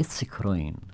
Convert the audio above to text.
It's crying